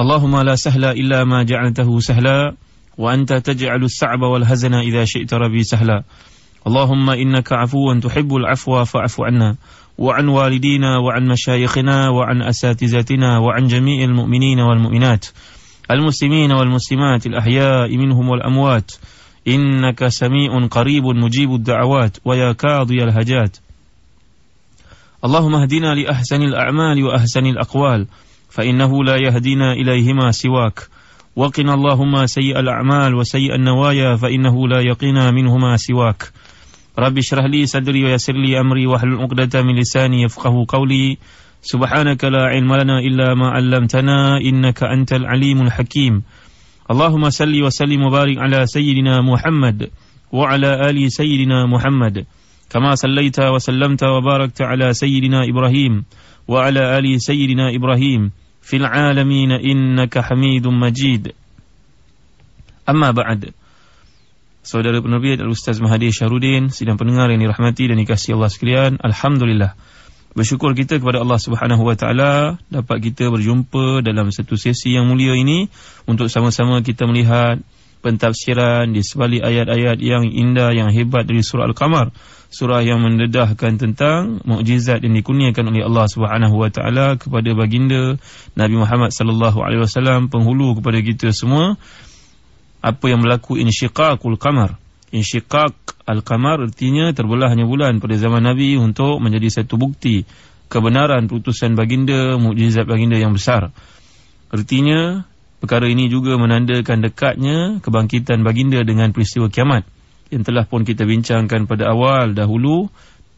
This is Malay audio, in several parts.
اللهم لا سهل إلا ما جعلته سهلا وأنت تجعل السعب والهزن إذا شئت ربي سهلا. اللهم إنك عفو تحب العفو فاعف عنا. وعن والدينا وعن مشايخنا وعن أساتذتنا وعن جميع المؤمنين والمؤمنات. المسلمين والمسلمات الأحياء منهم والأموات. إنك سميع قريب مجيب الدعوات ويا كاضي الهجات. اللهم اهدنا لأحسن الأعمال وأحسن الأقوال. فإنه لا يهدينا إليهما سواك. وقنا اللهم سيء الأعمال وسيء النوايا فإنه لا يقينا منهما سواك. رب اشرح لي صدري ويسر لي أمري واحلل عقدة من لساني يفقه قولي. سبحانك لا علم لنا إلا ما علمتنا إنك أنت العليم الحكيم. اللهم صل وسلم وبارك على سيدنا محمد وعلى آل سيدنا محمد. كما صليت وسلمت وباركت على سيدنا إبراهيم وعلى آل سيدنا إبراهيم. fil alamin innaka hamidum majid. Amma ba'd. Saudara penerbit al-ustaz Mahdi Syarudin, sidang pendengar yang dirahmati dan dikasihi Allah sekalian alhamdulillah. Bersyukur kita kepada Allah Subhanahu wa taala dapat kita berjumpa dalam satu sesi yang mulia ini untuk sama-sama kita melihat pentafsiran di sebalik ayat-ayat yang indah yang hebat dari surah al-qamar. Surah yang mendedahkan tentang Mukjizat yang dikurniakan oleh Allah Subhanahu Wa Taala Kepada baginda Nabi Muhammad Sallallahu Alaihi Wasallam Penghulu kepada kita semua apa yang berlaku insyiqaqul qamar. Insyiqaq al-qamar artinya terbelahnya bulan pada zaman nabi untuk menjadi satu bukti kebenaran putusan baginda mukjizat baginda yang besar. Artinya perkara ini juga menandakan dekatnya kebangkitan baginda dengan peristiwa kiamat yang telah pun kita bincangkan pada awal dahulu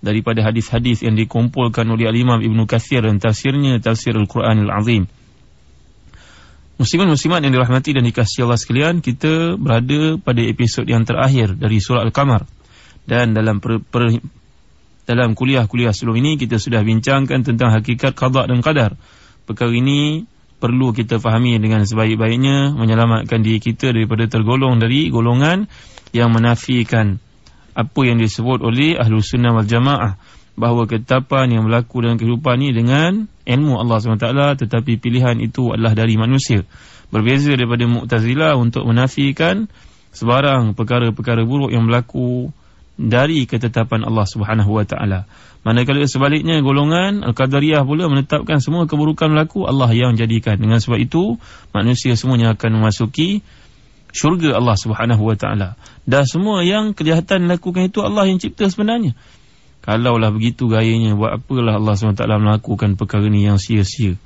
daripada hadis-hadis yang dikumpulkan oleh al-Imam Ibn Kathir dan tafsirnya tafsir Al-Quran Al-Azim Muslimin muslimat yang dirahmati dan dikasihi Allah sekalian, kita berada pada episod yang terakhir dari surah Al-Qamar. Dan dalam per, per, dalam kuliah-kuliah sebelum ini kita sudah bincangkan tentang hakikat qada dan qadar. Perkara ini perlu kita fahami dengan sebaik-baiknya menyelamatkan diri kita daripada tergolong dari golongan yang menafikan apa yang disebut oleh Ahlu Sunnah wal Jamaah bahawa ketetapan yang berlaku dalam kehidupan ini dengan ilmu Allah SWT tetapi pilihan itu adalah dari manusia berbeza daripada Mu'tazilah untuk menafikan sebarang perkara-perkara buruk yang berlaku dari ketetapan Allah Subhanahu wa taala. Manakala sebaliknya golongan Al-Qadariyah pula menetapkan semua keburukan berlaku Allah yang jadikan. Dengan sebab itu manusia semuanya akan memasuki syurga Allah taala. Dan semua yang kejahatan lakukan itu Allah yang cipta sebenarnya. Kalaulah begitu gayanya Buat apalah Allah SWT melakukan perkara ni yang sia-sia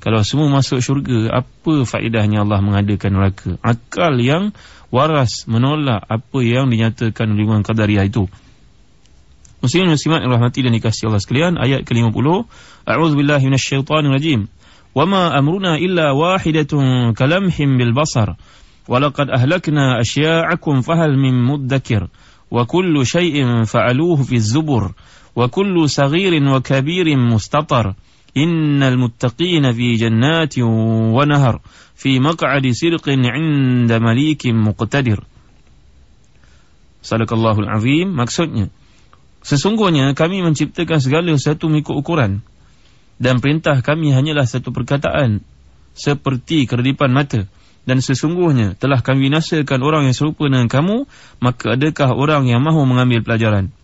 Kalau semua masuk syurga Apa faedahnya Allah mengadakan neraka Akal yang waras menolak Apa yang dinyatakan oleh Imam Qadariyah itu Muslimin muslimat yang rahmati dan dikasih Allah sekalian Ayat ke-50 A'udzubillahi minasyaitanirajim Wama amruna illa wahidatun kalamhim bilbasar Walaqad ahlakna asya'akum fahal min muddakir وكل شيء فعلوه في الزبر وكل صغير وكبير مستطر إن المتقين في جنات ونهر في مقعد سرق عند مليك مقتدر صدق الله العظيم maksudnya sesungguhnya kami menciptakan segala sesuatu mengikut ukuran. Dan perintah kami hanyalah satu perkataan seperti keredipan mata. Dan sesungguhnya telah kami binasakan orang yang serupa dengan kamu maka adakah orang yang mahu mengambil pelajaran?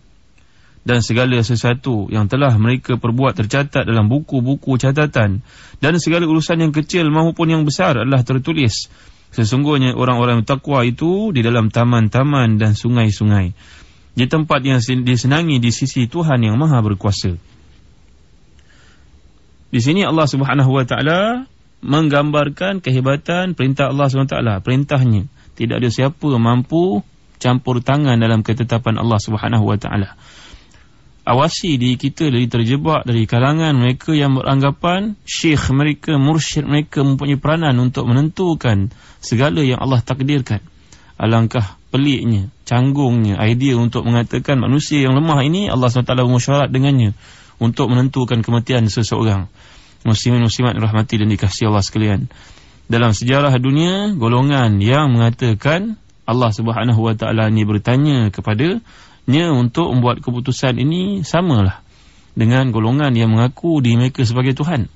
Dan segala sesuatu yang telah mereka perbuat tercatat dalam buku-buku catatan. Dan segala urusan yang kecil maupun yang besar adalah tertulis. Sesungguhnya orang-orang takwa itu di dalam taman-taman dan sungai-sungai di tempat yang disenangi di sisi Tuhan yang maha berkuasa di sini Allah Subhanahu wa taala menggambarkan kehebatan perintah Allah SWT. Perintahnya. Tidak ada siapa mampu campur tangan dalam ketetapan Allah SWT. awasi diri kita dari terjebak dari kalangan mereka yang beranggapan syekh mereka, mursyid mereka mempunyai peranan untuk menentukan segala yang Allah takdirkan. Alangkah peliknya, canggungnya, idea untuk mengatakan manusia yang lemah ini Allah SWT bermusyarat dengannya untuk menentukan kematian seseorang. Muslimin-muslimat rahmati dan dikasihi Allah sekalian. Dalam sejarah dunia, golongan yang mengatakan Allah Subhanahu Wa Taala ini bertanya kepada nya untuk membuat keputusan ini samalah dengan golongan yang mengaku di mereka sebagai Tuhan.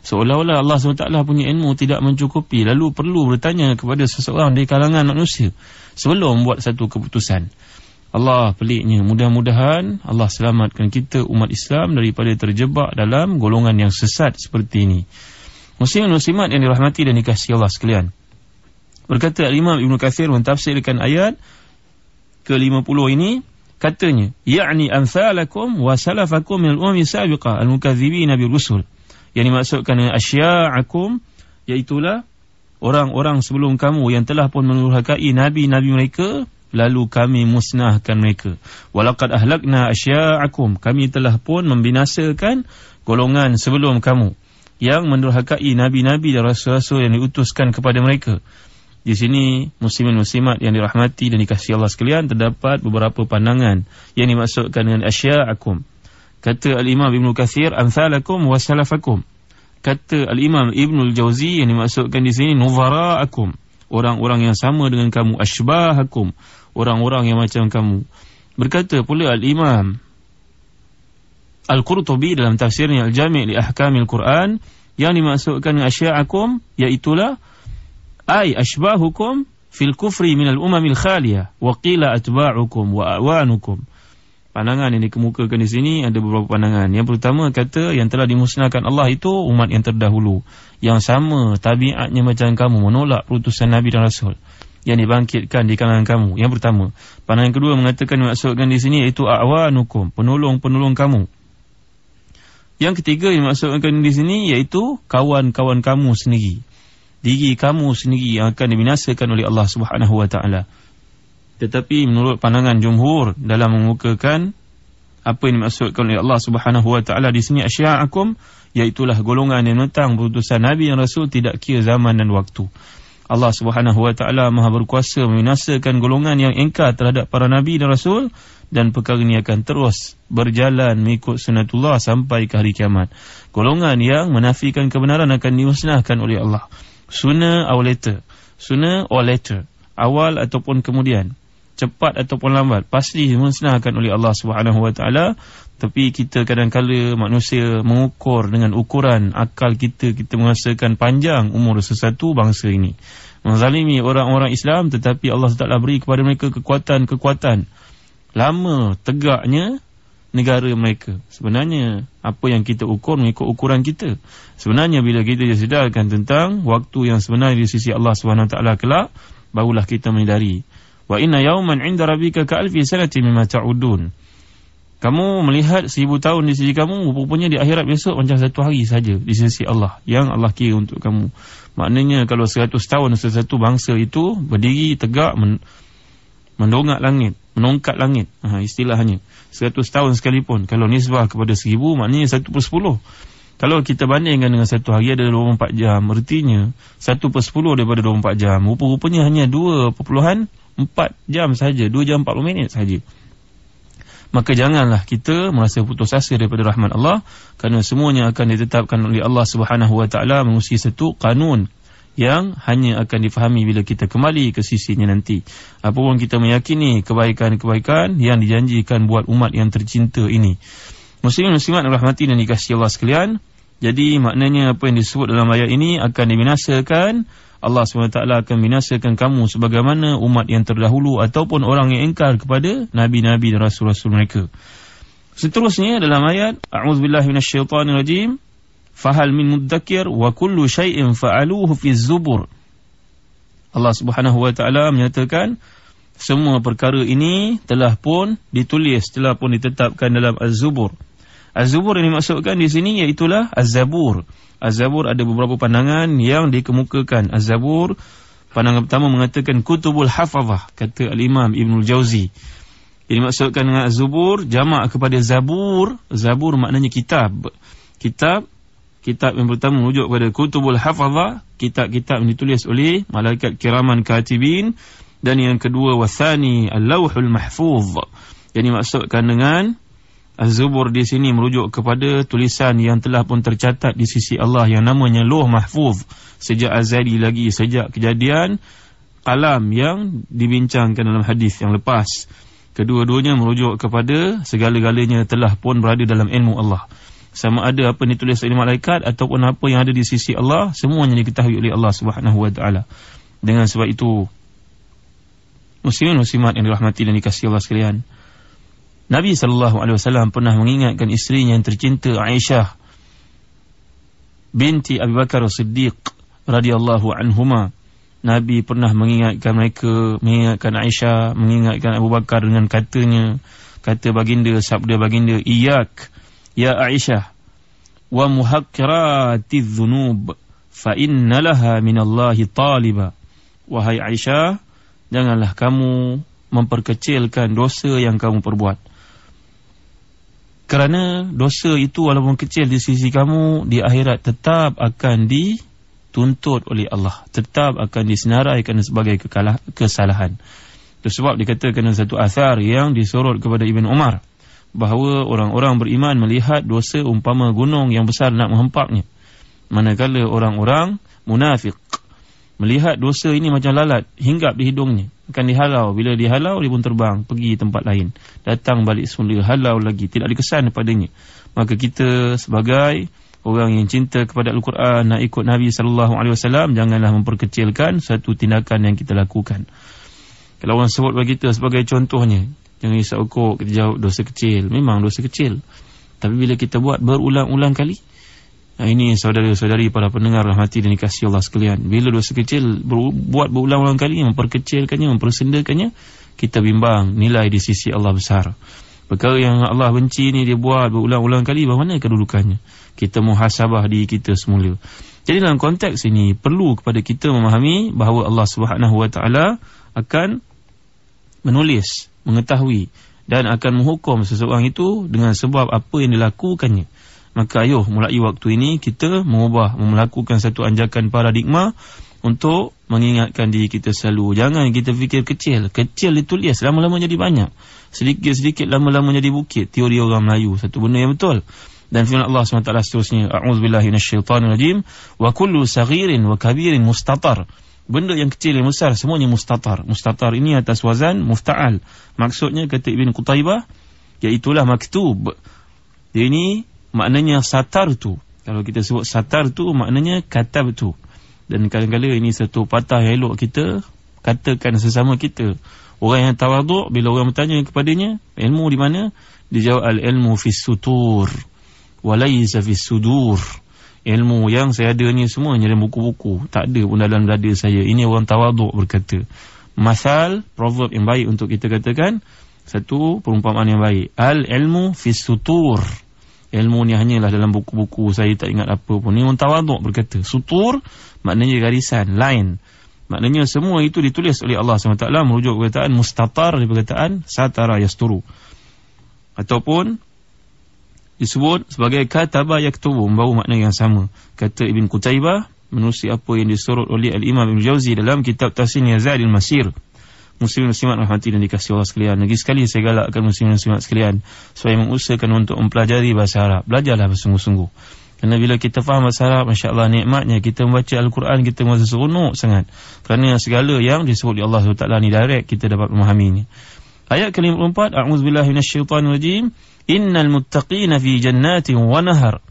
Seolah-olah Allah SWT punya ilmu tidak mencukupi lalu perlu bertanya kepada seseorang di kalangan manusia sebelum membuat satu keputusan. Allah peliknya mudah-mudahan Allah selamatkan kita umat Islam daripada terjebak dalam golongan yang sesat seperti ini. Muslim muslimat yang dirahmati dan dikasihi Allah sekalian. Berkata Imam Ibn Kathir mentafsirkan ayat ke-50 ini katanya ya'ni amsalakum wa salafakum min al-ummi sabiqah al-mukadzibina bil rusul yang dimaksudkan dengan asya'akum iaitu orang-orang sebelum kamu yang telah pun menurhakai nabi-nabi mereka lalu kami musnahkan mereka walaqad ahlakna asya'akum kami telah pun membinasakan golongan sebelum kamu yang menurhakai nabi-nabi dan rasul-rasul yang diutuskan kepada mereka di sini muslimin muslimat yang dirahmati dan dikasihi Allah sekalian terdapat beberapa pandangan yang dimaksudkan dengan asya'akum. Kata al-Imam Ibn Kathir amsalakum wa salafakum. Kata al-Imam Ibn al-Jawzi yang dimaksudkan di sini nuzara'akum. Orang-orang yang sama dengan kamu ashbahakum. Orang-orang yang macam kamu. Berkata pula al-Imam Al-Qurtubi dalam tafsirnya Al-Jami' li Ahkamil Quran yang dimaksudkan asya'akum iaitulah ay ashbahukum fil kufri minal umamil khaliyah wa qila atba'ukum wa awanukum pandangan yang dikemukakan di sini ada beberapa pandangan. Yang pertama kata yang telah dimusnahkan Allah itu umat yang terdahulu. Yang sama tabiatnya macam kamu menolak perutusan Nabi dan Rasul yang dibangkitkan di kalangan kamu. Yang pertama. Pandangan kedua mengatakan maksudkan di sini iaitu awanukum penolong-penolong kamu. Yang ketiga yang maksudkan di sini iaitu kawan-kawan kamu sendiri. Diri kamu sendiri yang akan dibinasakan oleh Allah Subhanahu wa taala. Tetapi menurut pandangan jumhur dalam mengukakan apa yang dimaksudkan oleh Allah Subhanahu wa taala di sini asya'akum iaitu golongan yang menentang putusan Nabi dan Rasul tidak kira zaman dan waktu. Allah Subhanahu wa taala Maha berkuasa membinasakan golongan yang engkar terhadap para nabi dan rasul dan perkara ini akan terus berjalan mengikut sunatullah sampai ke hari kiamat. Golongan yang menafikan kebenaran akan dimusnahkan oleh Allah sooner or later sooner or later awal ataupun kemudian cepat ataupun lambat pasti dimusnahkan oleh Allah Subhanahu taala tapi kita kadang-kala manusia mengukur dengan ukuran akal kita kita merasakan panjang umur sesuatu bangsa ini menzalimi orang-orang Islam tetapi Allah Taala beri kepada mereka kekuatan-kekuatan lama tegaknya negara mereka. Sebenarnya apa yang kita ukur mengikut ukuran kita. Sebenarnya bila kita sedarkan tentang waktu yang sebenar di sisi Allah SWT kelak, barulah kita menyedari. Wa inna yawman inda rabbika ka'alfi sanati mimma ta'udun. Kamu melihat seribu tahun di sisi kamu, rupanya di akhirat besok macam satu hari saja di sisi Allah. Yang Allah kira untuk kamu. Maknanya kalau seratus tahun sesuatu bangsa itu berdiri tegak mendongak langit, menongkat langit. Ha, istilahnya. 100 tahun sekalipun kalau nisbah kepada 1000 maknanya 1 per 10 kalau kita bandingkan dengan satu hari ada 24 jam artinya 1 per 10 daripada 24 jam rupa-rupanya hanya 2.4 jam saja 2 jam 40 minit saja maka janganlah kita merasa putus asa daripada rahmat Allah kerana semuanya akan ditetapkan oleh Allah Subhanahu wa taala mengusi satu kanun yang hanya akan difahami bila kita kembali ke sisinya nanti. Apapun kita meyakini kebaikan-kebaikan yang dijanjikan buat umat yang tercinta ini. Muslimin muslimat rahmati dan dikasihi Allah sekalian. Jadi maknanya apa yang disebut dalam ayat ini akan dibinasakan. Allah SWT akan binasakan kamu sebagaimana umat yang terdahulu ataupun orang yang engkar kepada Nabi-Nabi dan Rasul-Rasul mereka. Seterusnya dalam ayat A'udzubillah minasyaitanirrajim fahal min mudzakir wa kullu shay'in fa'aluhu fi zubur. Allah Subhanahu wa taala menyatakan semua perkara ini telah pun ditulis telah pun ditetapkan dalam az-zubur. Az-zubur yang dimaksudkan di sini iaitu az-zabur az-zabur ada beberapa pandangan yang dikemukakan az-zabur pandangan pertama mengatakan kutubul hafazah kata al-imam ibnu al-jauzi Jadi maksudkan dengan zubur jamak kepada zabur. Zabur maknanya kitab. Kitab kitab yang pertama merujuk kepada kutubul hafazah, kitab-kitab yang ditulis oleh malaikat kiraman katibin dan yang kedua wasani al-lauhul mahfuz. Jadi maksudkan dengan Az-Zubur di sini merujuk kepada tulisan yang telah pun tercatat di sisi Allah yang namanya Luh Mahfuz sejak azali lagi sejak kejadian kalam yang dibincangkan dalam hadis yang lepas. Kedua-duanya merujuk kepada segala-galanya telah pun berada dalam ilmu Allah. Sama ada apa yang ditulis oleh malaikat ataupun apa yang ada di sisi Allah, semuanya diketahui oleh Allah Subhanahu. Dengan sebab itu muslimin muslimat yang dirahmati dan dikasihi Allah sekalian, Nabi SAW pernah mengingatkan isterinya yang tercinta Aisyah binti Abu Bakar Siddiq radhiyallahu anhuma. Nabi pernah mengingatkan mereka, mengingatkan Aisyah, mengingatkan Abu Bakar dengan katanya, kata baginda, sabda baginda, Iyak, ya Aisyah, wa muhakkiratiz zunub, fa inna laha minallahi taliba. Wahai Aisyah, janganlah kamu memperkecilkan dosa yang kamu perbuat. Kerana dosa itu walaupun kecil di sisi kamu Di akhirat tetap akan dituntut oleh Allah. Tetap akan disenaraikan sebagai kekalah, kesalahan. Itu sebab dikatakan satu asar yang disorot kepada Ibn Umar Bahawa orang-orang beriman melihat dosa umpama gunung yang besar nak menghempaknya Manakala orang-orang munafik Melihat dosa ini macam lalat hinggap di hidungnya akan dihalau. Bila dihalau dia pun terbang pergi tempat lain. Datang balik semula halau lagi. Tidak dikesan padanya. Maka kita sebagai orang yang cinta kepada Al-Quran nak ikut Nabi sallallahu alaihi wasallam janganlah memperkecilkan satu tindakan yang kita lakukan. Kalau orang sebut bagi kita sebagai contohnya jangan risau kok kita jawab dosa kecil. Memang dosa kecil. Tapi bila kita buat berulang-ulang kali Nah, ini saudara-saudari para pendengar rahmati dan dikasih Allah sekalian. Bila dosa kecil buat berulang-ulang kali, memperkecilkannya, mempersendakannya, kita bimbang nilai di sisi Allah besar. Perkara yang Allah benci ni dia buat berulang-ulang kali, bagaimana kedudukannya? Kita muhasabah di kita semula. Jadi dalam konteks ini, perlu kepada kita memahami bahawa Allah Subhanahu Wa Taala akan menulis, mengetahui dan akan menghukum seseorang itu dengan sebab apa yang dilakukannya. Maka ayuh mulai waktu ini kita mengubah melakukan satu anjakan paradigma untuk mengingatkan diri kita selalu. Jangan kita fikir kecil. Kecil ditulis lama-lama jadi banyak. Sedikit-sedikit lama-lama jadi bukit. Teori orang Melayu. Satu benda yang betul. Dan firman Allah SWT seterusnya. A'udzubillahi minasyaitanirajim. Wa kullu saghirin wa kabirin mustatar. Benda yang kecil yang besar semuanya mustatar. Mustatar ini atas wazan mufta'al. Maksudnya kata Ibn Qutaibah. Iaitulah maktub. Dia ini maknanya satar tu. Kalau kita sebut satar tu maknanya katab tu. Dan kadang-kadang ini satu patah yang elok kita katakan sesama kita. Orang yang tawaduk bila orang bertanya kepadanya ilmu di mana? Dia jawab al-ilmu fis sutur walaysa fis sudur. Ilmu yang saya ada ni semua dalam buku-buku. Tak ada pun dalam dada saya. Ini orang tawaduk berkata. Masal, proverb yang baik untuk kita katakan. Satu perumpamaan yang baik. Al-ilmu fis sutur ilmu ni hanyalah dalam buku-buku saya tak ingat apa pun. Ni tawaduk berkata sutur maknanya garisan line maknanya semua itu ditulis oleh Allah SWT merujuk perkataan mustatar dari perkataan satara yasturu. Ataupun disebut sebagai kataba yaktubu membawa makna yang sama. Kata Ibn Qutaibah menusi apa yang disorot oleh Al-Imam Ibn Jauzi dalam kitab Tasin Yazadil Masir muslim muslimat rahmati dan dikasih Allah sekalian. Lagi sekali saya galakkan muslim muslimat sekalian supaya mengusahakan untuk mempelajari bahasa Arab. Belajarlah bersungguh-sungguh. Kerana bila kita faham bahasa Arab, Masya Allah nikmatnya kita membaca Al-Quran, kita merasa seronok sangat. Kerana segala yang disebut di Allah SWT ni direct, kita dapat memahaminya. Ayat ke-54, A'udzubillahiminasyaitanirajim, Innal muttaqina fi jannatin wa nahar.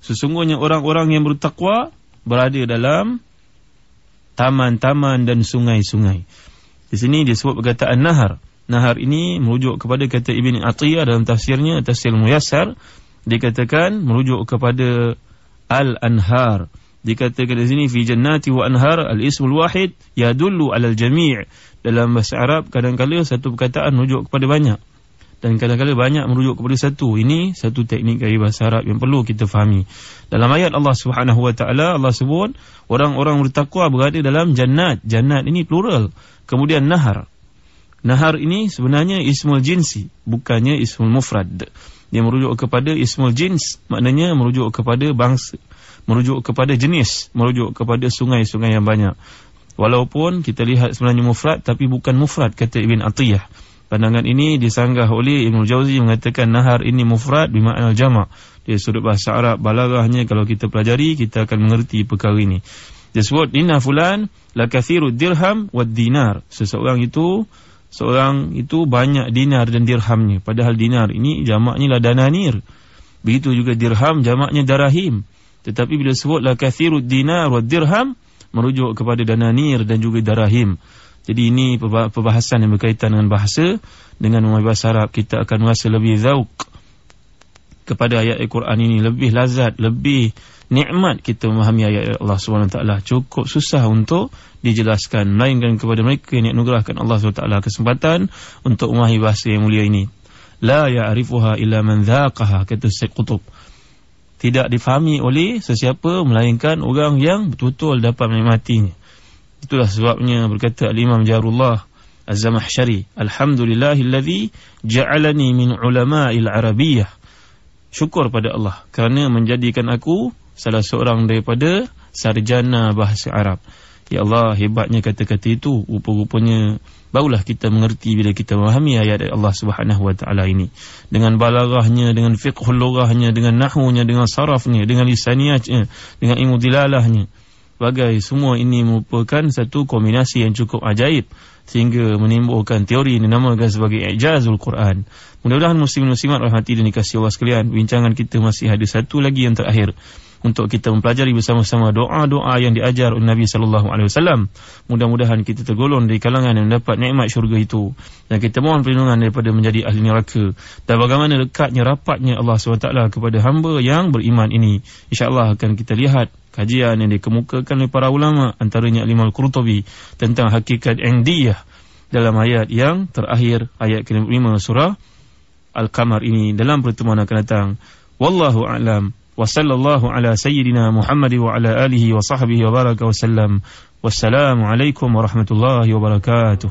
Sesungguhnya orang-orang yang bertakwa berada dalam taman-taman dan sungai-sungai. Di sini disebut perkataan nahar. Nahar ini merujuk kepada kata Ibn Atiyah dalam tafsirnya, tafsir Muyassar. Dikatakan merujuk kepada Al-Anhar. Dikatakan di sini, Fi jannati wa anhar al-ismul wahid yadullu alal jami' Dalam bahasa Arab, kadang-kadang satu perkataan merujuk kepada banyak. Dan kadang-kadang banyak merujuk kepada satu. Ini satu teknik dari bahasa Arab yang perlu kita fahami. Dalam ayat Allah Subhanahu Wa Taala Allah sebut orang-orang bertakwa berada dalam jannat. Jannat ini plural kemudian nahar Nahar ini sebenarnya ismul jinsi, bukannya ismul mufrad. Dia merujuk kepada ismul jins, maknanya merujuk kepada bangsa, merujuk kepada jenis, merujuk kepada sungai-sungai yang banyak. Walaupun kita lihat sebenarnya mufrad, tapi bukan mufrad, kata Ibn Atiyah. Pandangan ini disanggah oleh Ibn Jauzi mengatakan nahar ini mufrad bermakna jama' Dia sudut bahasa Arab, balaghahnya kalau kita pelajari, kita akan mengerti perkara ini. Dia sebut, Inna fulan la kathiru dirham wa dinar. Seseorang itu seorang itu banyak dinar dan dirhamnya. Padahal dinar ini jamaknya lah dananir. Begitu juga dirham jamaknya darahim. Tetapi bila sebut la kathiru dinar wa dirham, merujuk kepada dananir dan juga darahim. Jadi ini perbahasan yang berkaitan dengan bahasa. Dengan memahami bahasa Arab, kita akan rasa lebih zauk kepada ayat Al-Quran ini. Lebih lazat, lebih nikmat kita memahami ayat Allah SWT. Cukup susah untuk dijelaskan melainkan kepada mereka yang anugerahkan Allah SWT kesempatan untuk memahami bahasa yang mulia ini la ya'rifuha illa man dhaqaha kata Syekh Qutb tidak difahami oleh sesiapa melainkan orang yang betul-betul dapat menikmatinya itulah sebabnya berkata al-Imam Jarullah Az-Zamahsyari alhamdulillahillazi ja'alani min ulama'il arabiyyah. Syukur pada Allah kerana menjadikan aku salah seorang daripada sarjana bahasa Arab. Ya Allah hebatnya kata-kata itu. Rupa-rupanya barulah kita mengerti bila kita memahami ayat Allah taala ini. Dengan balaghahnya dengan fiqhul lughahnya dengan nahwunya dengan sarafnya dengan lisaniyatnya dengan ilmu dilalahnya bagai semua ini merupakan satu kombinasi yang cukup ajaib sehingga menimbulkan teori yang dinamakan sebagai ijazul Quran. Mudah-mudahan muslim-muslimat rahmati dan dikasihi Allah sekalian. Bincangan kita masih ada satu lagi yang terakhir untuk kita mempelajari bersama-sama doa-doa yang diajar oleh Nabi sallallahu alaihi wasallam. Mudah-mudahan kita tergolong dari kalangan yang mendapat nikmat syurga itu dan kita mohon perlindungan daripada menjadi ahli neraka. Dan bagaimana dekatnya rapatnya Allah SWT kepada hamba yang beriman ini. Insya-Allah akan kita lihat kajian yang dikemukakan oleh para ulama antaranya Imam Al-Qurtubi tentang hakikat indiyah dalam ayat yang terakhir ayat ke-5 surah Al-Qamar ini dalam pertemuan akan datang. Wallahu a'lam. وصلى الله على سيدنا محمد وعلى آله وصحبه وبارك وسلم. والسلام عليكم ورحمة الله وبركاته.